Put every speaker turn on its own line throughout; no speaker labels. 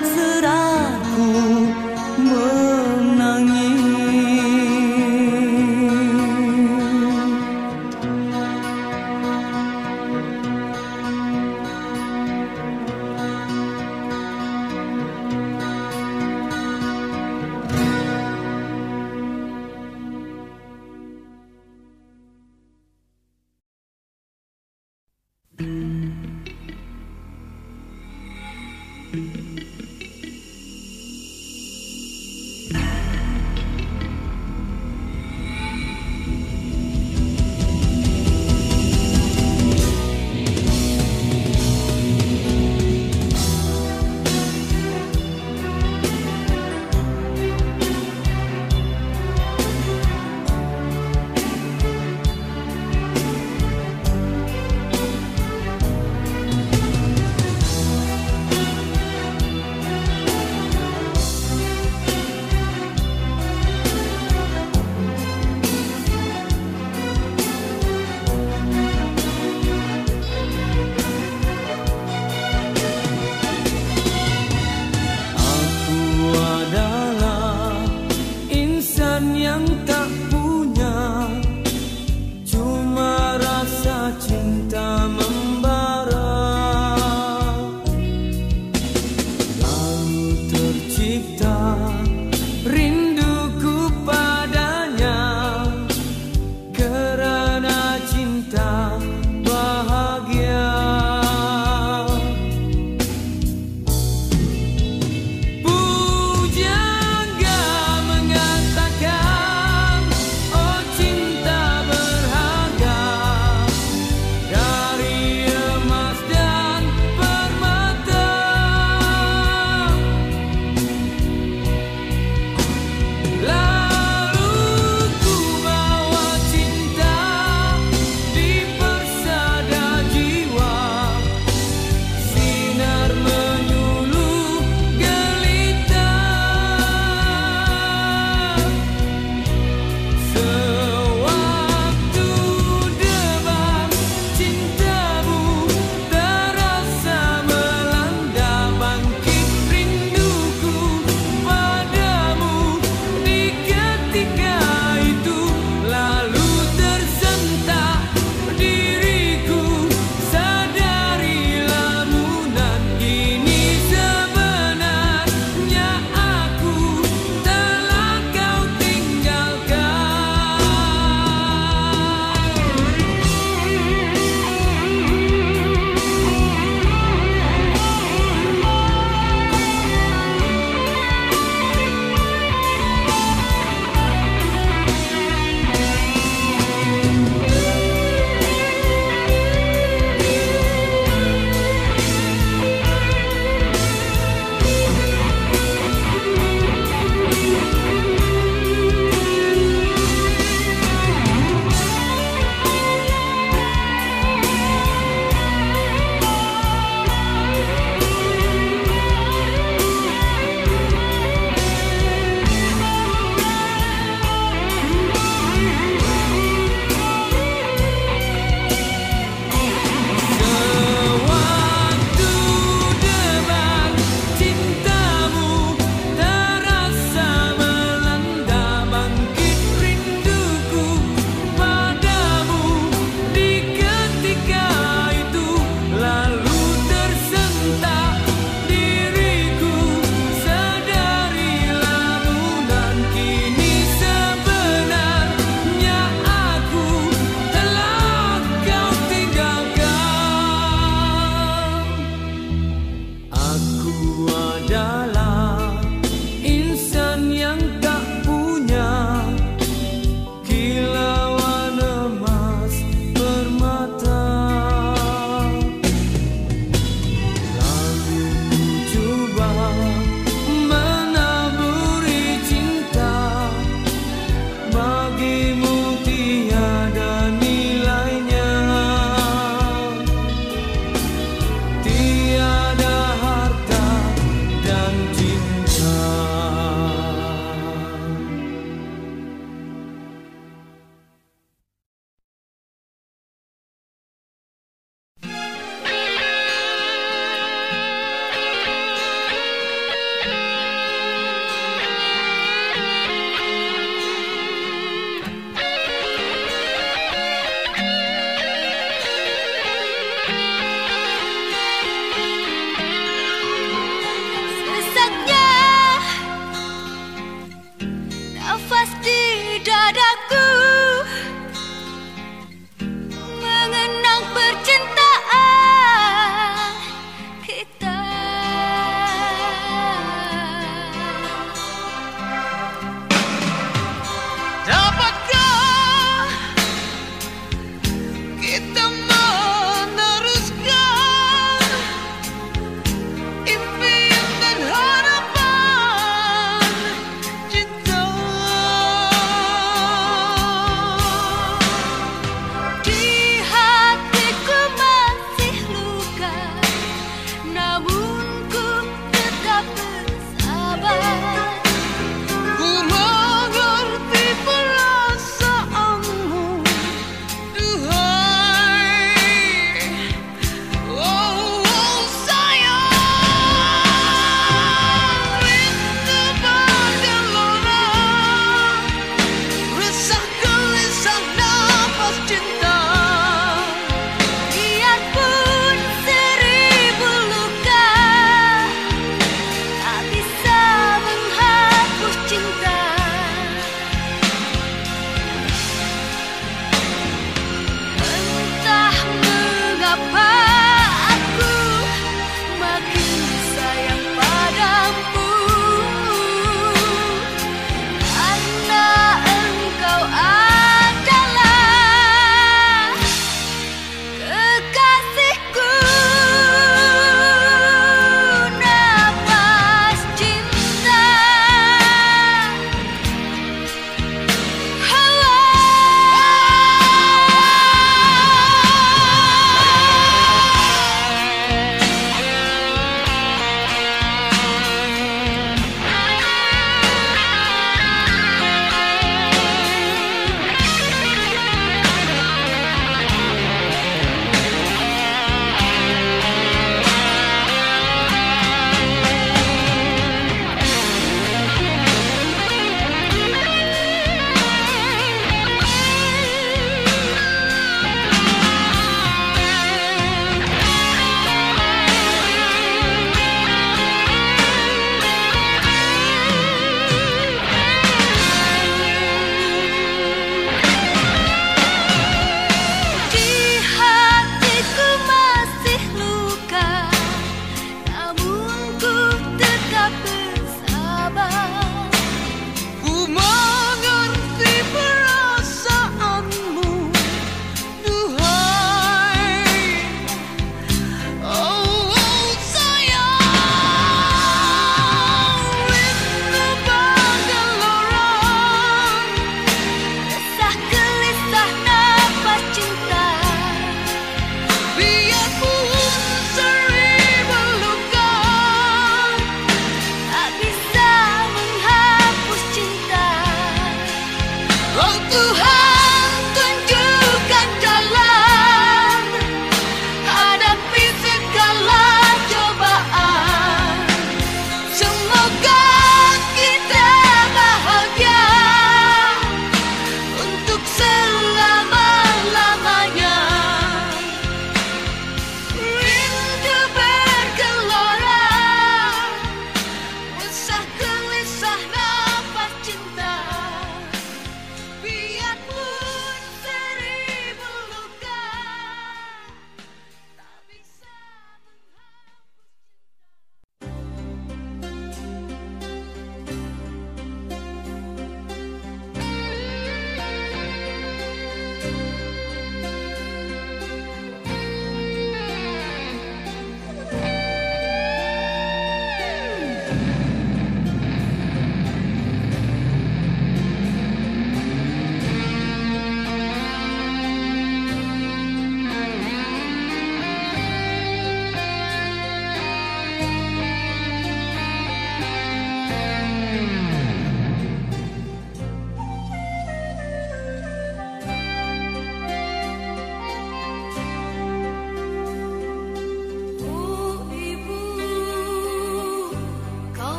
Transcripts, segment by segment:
to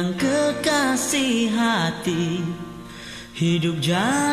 Hilang
kekasih hati. Hidup jadi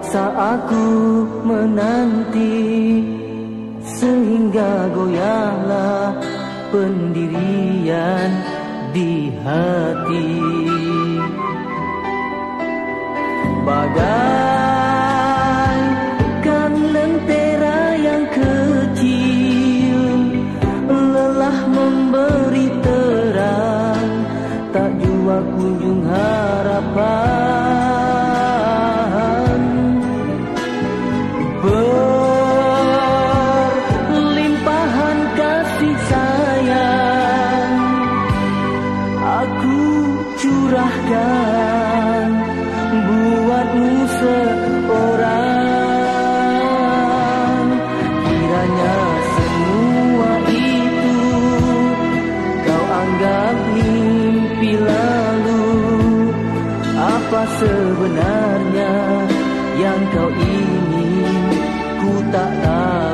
Terpaksa aku sebenarnya yang kau ingin
ku tak
tahu.